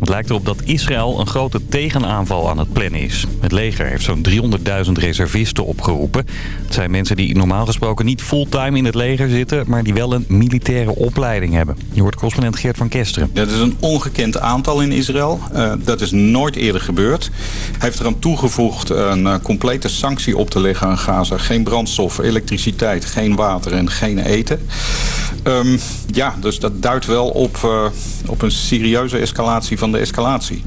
Het lijkt erop dat Israël een grote tegenaanval aan het plannen is. Het leger heeft zo'n 300.000 reservisten opgeroepen. Het zijn mensen die normaal gesproken niet fulltime in het leger zitten... maar die wel een militaire opleiding hebben. Je hoort correspondent Geert van Kesteren. Dat is een ongekend aantal in Israël. Uh, dat is nooit eerder gebeurd. Hij heeft eraan toegevoegd een uh, complete sanctie op te leggen aan Gaza. Geen brandstof, elektriciteit, geen water en geen eten. Um, ja, dus dat duidt wel op, uh, op een serieuze escalatie van de escalatie.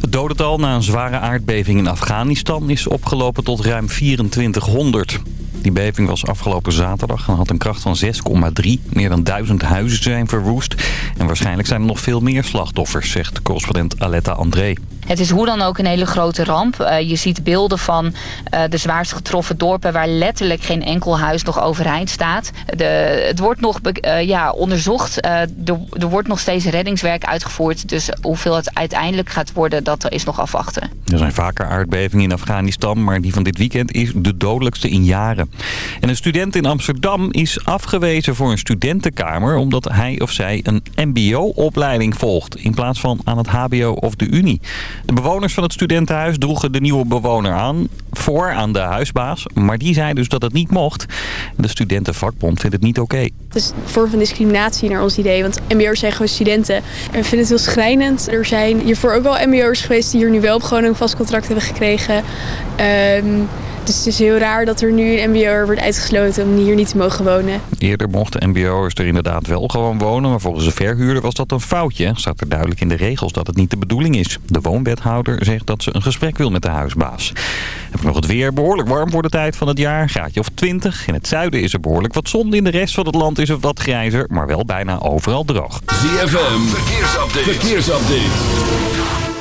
Het dodental na een zware aardbeving in Afghanistan is opgelopen tot ruim 2400. Die beving was afgelopen zaterdag en had een kracht van 6,3. Meer dan duizend huizen zijn verwoest. En waarschijnlijk zijn er nog veel meer slachtoffers, zegt correspondent Aletta André. Het is hoe dan ook een hele grote ramp. Uh, je ziet beelden van uh, de zwaarst getroffen dorpen... waar letterlijk geen enkel huis nog overeind staat. De, het wordt nog uh, ja, onderzocht. Er, er, wordt nog steeds reddingswerk uitgevoerd. Dus hoeveel het uiteindelijk gaat worden, dat is nog afwachten. Er zijn vaker aardbevingen in Afghanistan... maar die van dit weekend is de dodelijkste in jaren. En een student in Amsterdam is afgewezen voor een studentenkamer... omdat hij of zij een mbo-opleiding volgt... in plaats van aan het hbo of de unie. De bewoners van het studentenhuis droegen de nieuwe bewoner aan voor aan de huisbaas. Maar die zei dus dat het niet mocht. De studentenvakbond vindt het niet oké. Het is een vorm van discriminatie naar ons idee. Want mbo'ers zijn gewoon studenten. En we vinden het heel schrijnend. Er zijn hiervoor ook wel mbo'ers geweest die hier nu wel op gewoon een vast contract hebben gekregen. Um, dus het is heel raar dat er nu een mbo'er wordt uitgesloten om hier niet te mogen wonen. Eerder mochten mbo'ers er inderdaad wel gewoon wonen, maar volgens de verhuurder was dat een foutje. Staat er duidelijk in de regels dat het niet de bedoeling is. De woonwethouder zegt dat ze een gesprek wil met de huisbaas. Heb ik nog het weer. Behoorlijk warm voor de tijd van het jaar. Graadje of 20. In het zuiden is er behoorlijk wat zon. In de rest van het land is het wat grijzer, maar wel bijna overal droog. ZFM, verkeersupdate. verkeersupdate.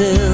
Is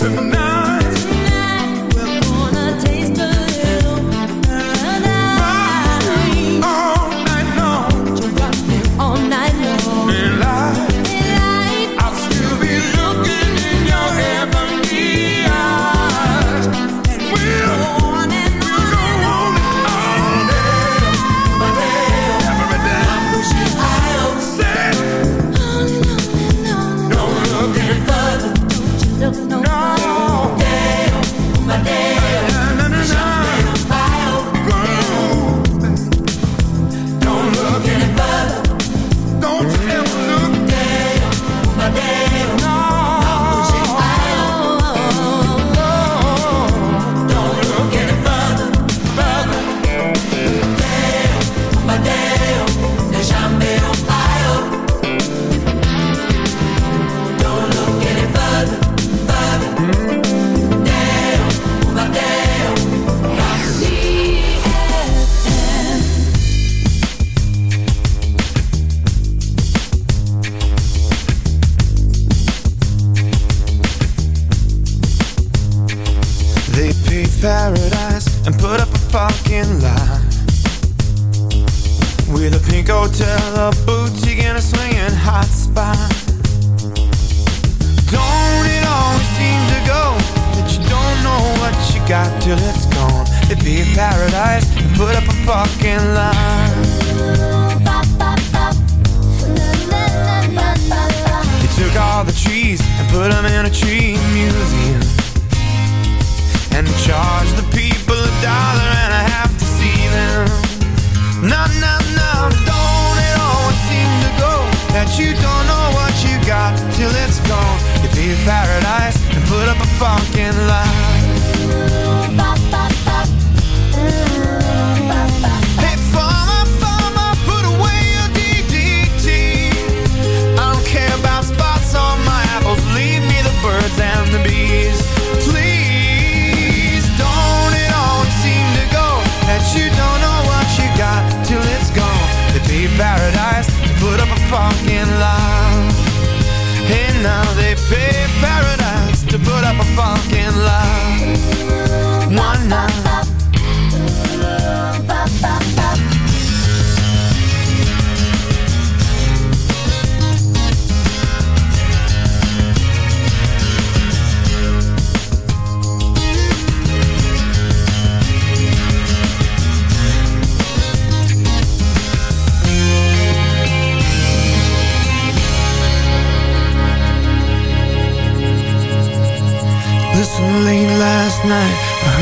tonight No, no, no, don't it always seem to go That you don't know what you got till it's gone. You'd be paradise and put up a fucking lie fucking love. One night.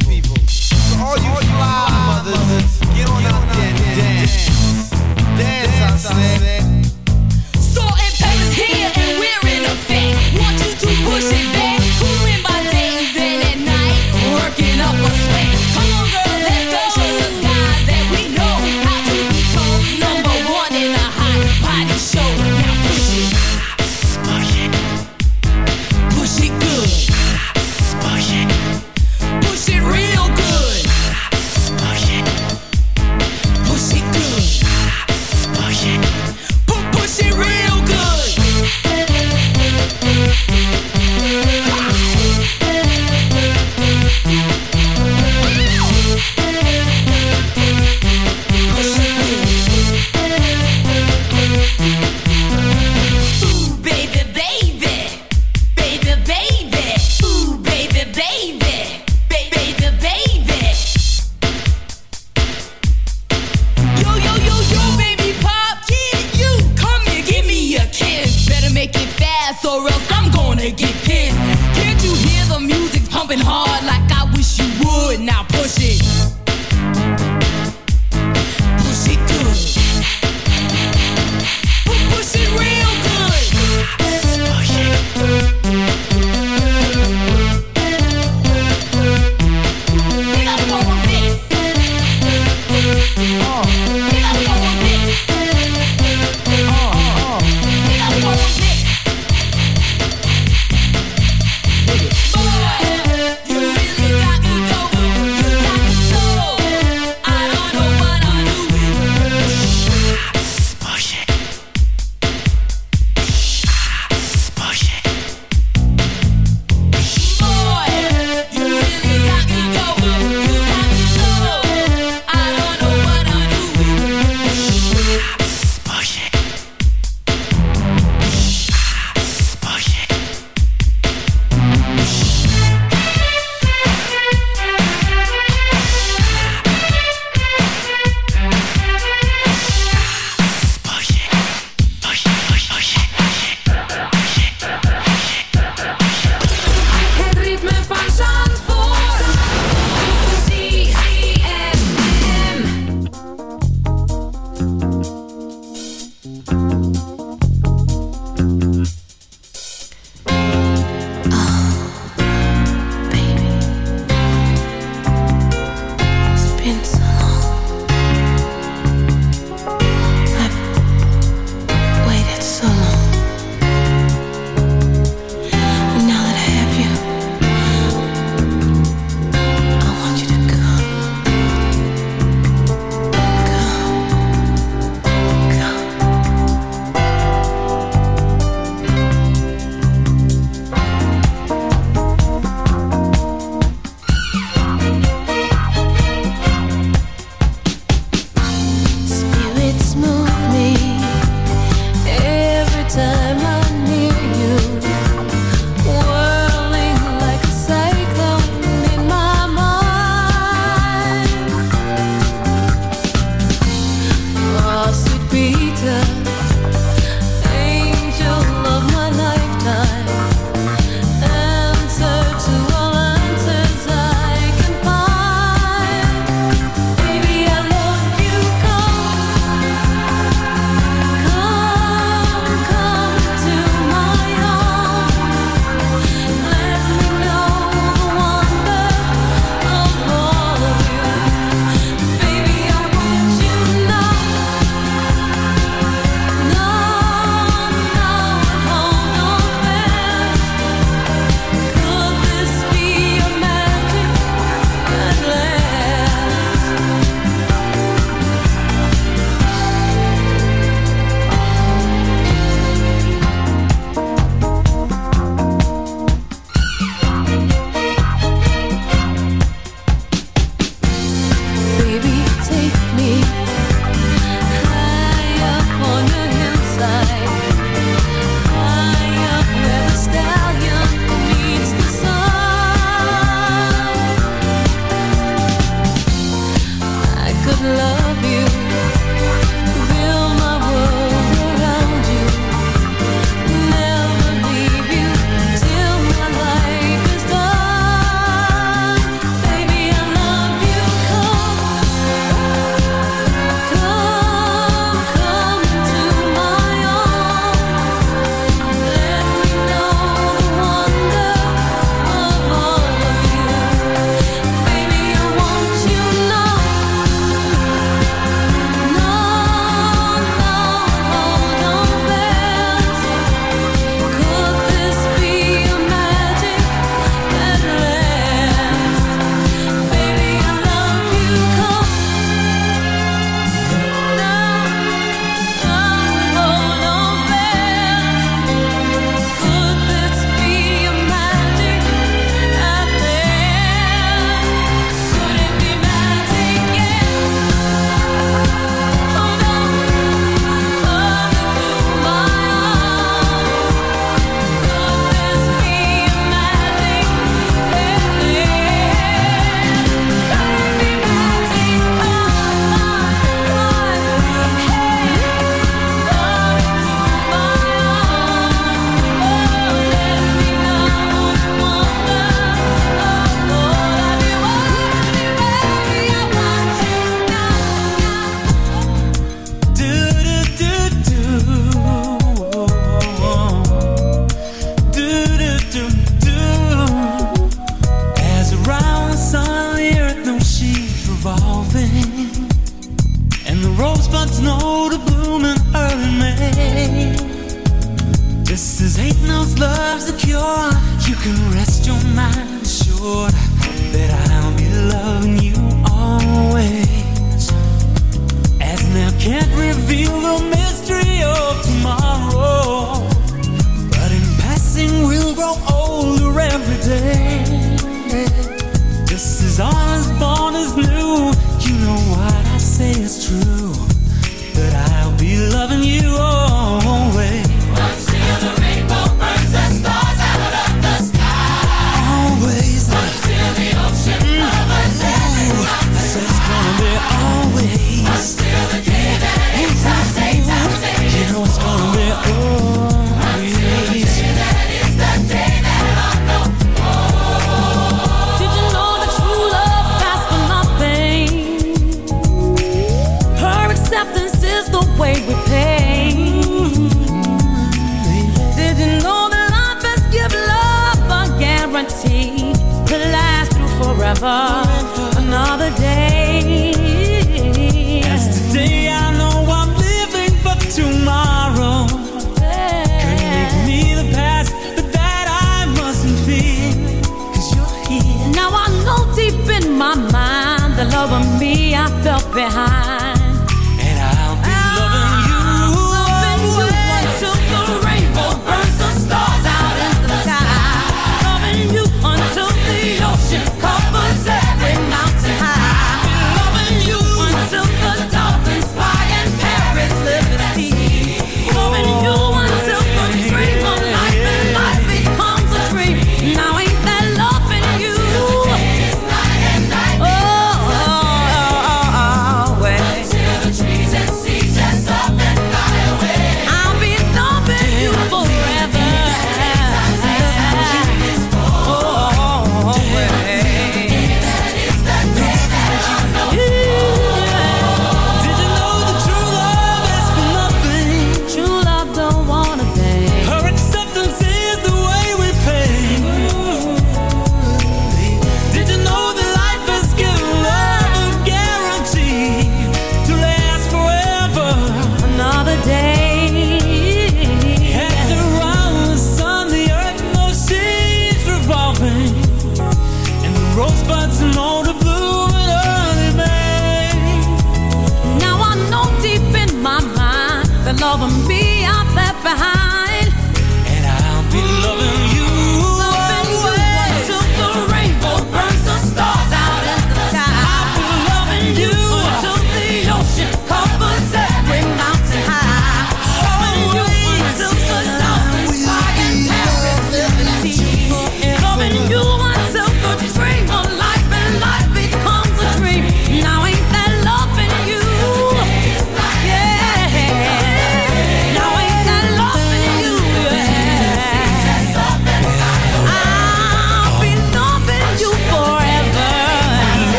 So all you mothers, get on and dance. Dance, I said. Salt here and we're in. Want you to push it back.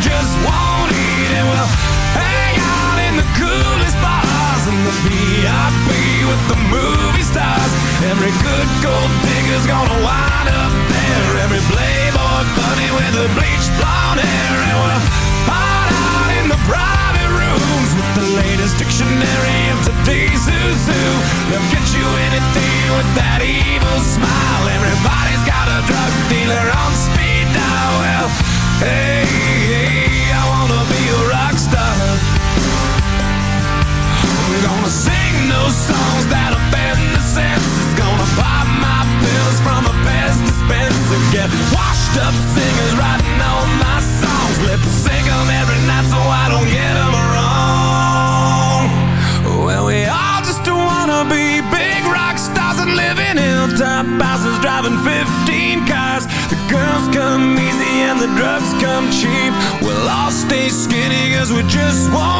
just just want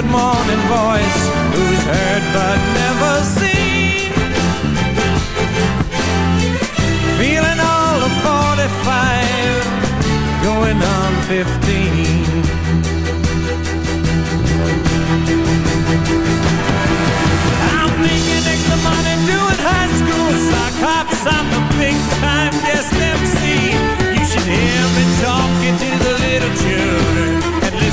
Good morning voice who's heard but never seen. Feeling all of 45, going on 15. I'm making extra money doing high school sock. I'm the big time guest MC. You should hear me talking to the little children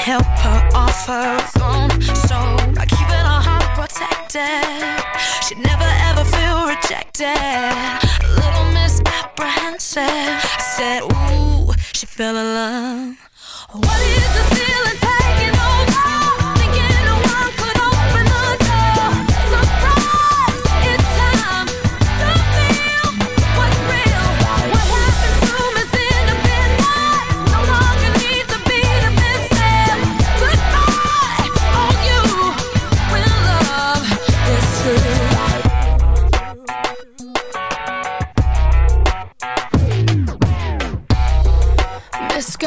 help her off her own So by keeping her heart protected, she'd never ever feel rejected. Little Miss Apprehensive I said, Ooh, she fell in love. What is the feeling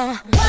love.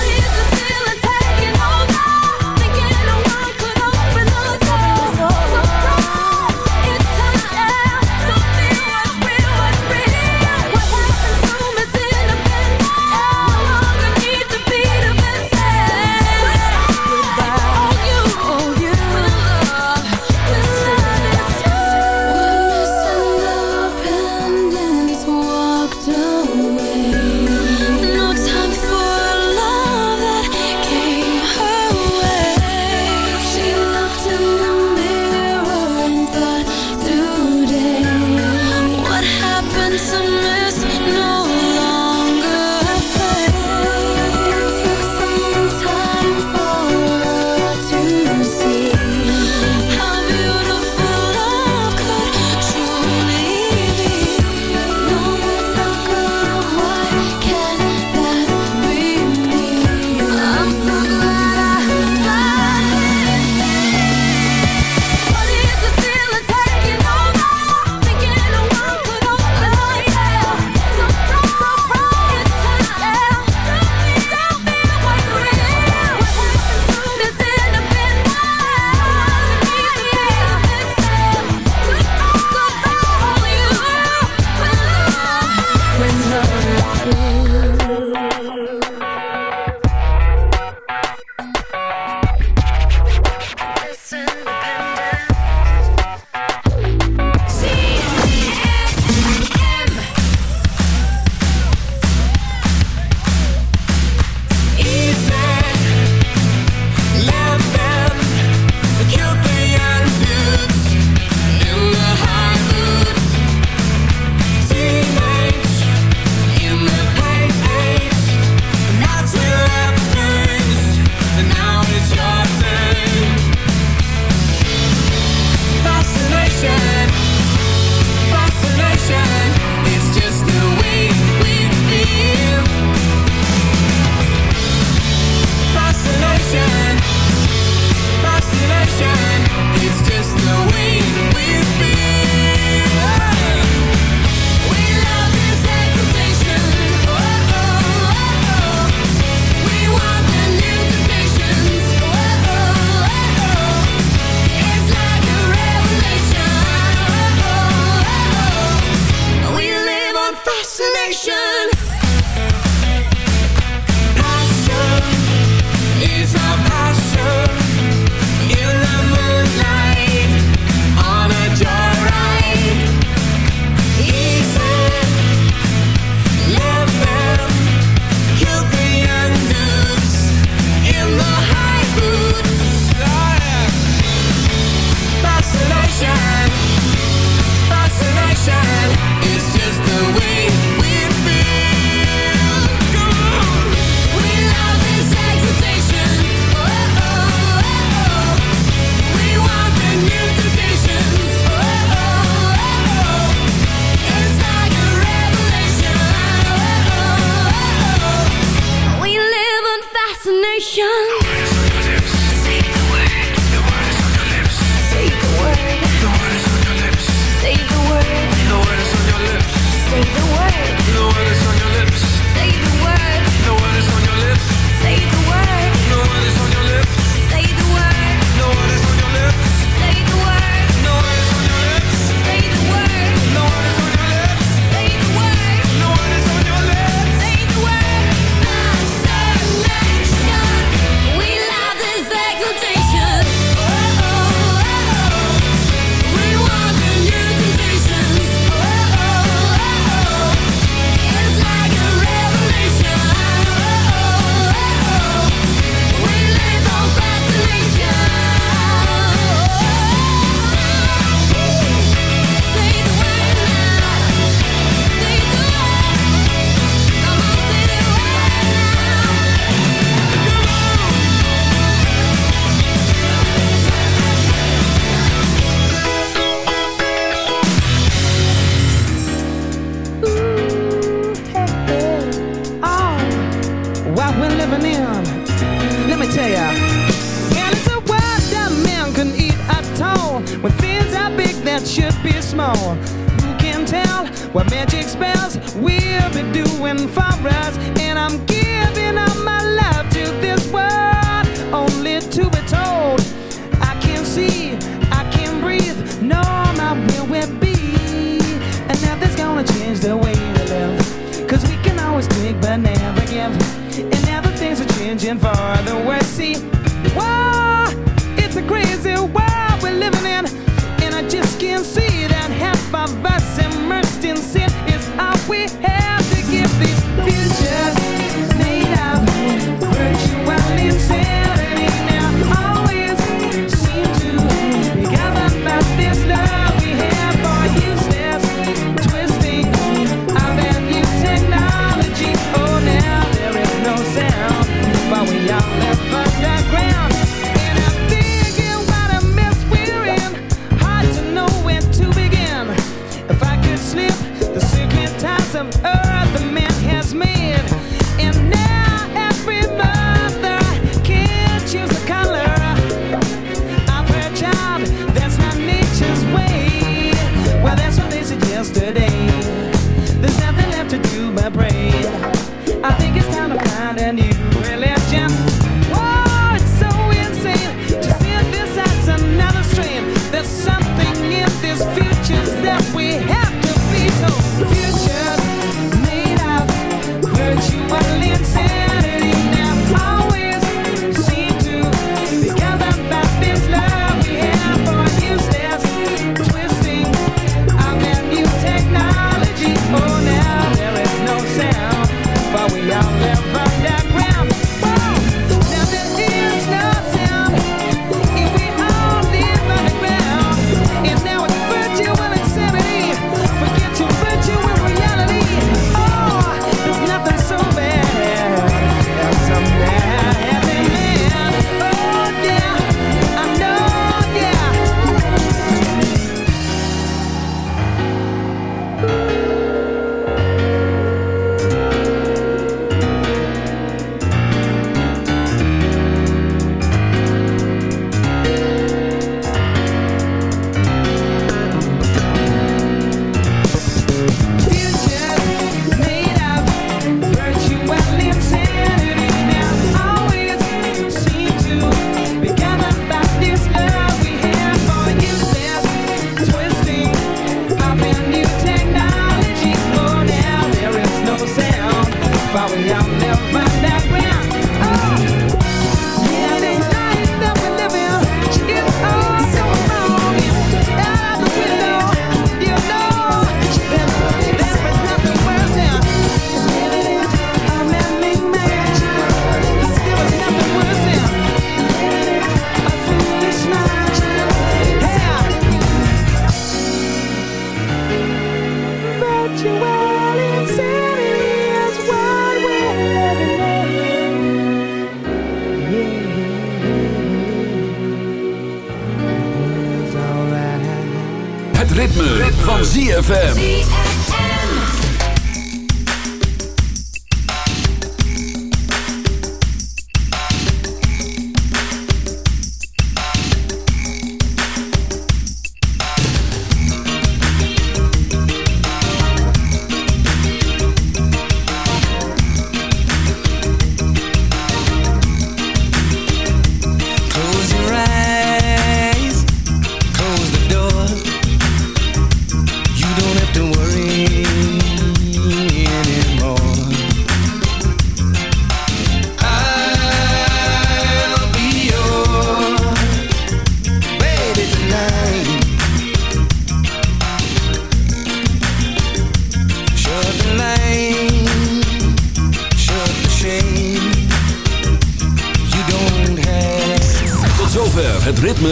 show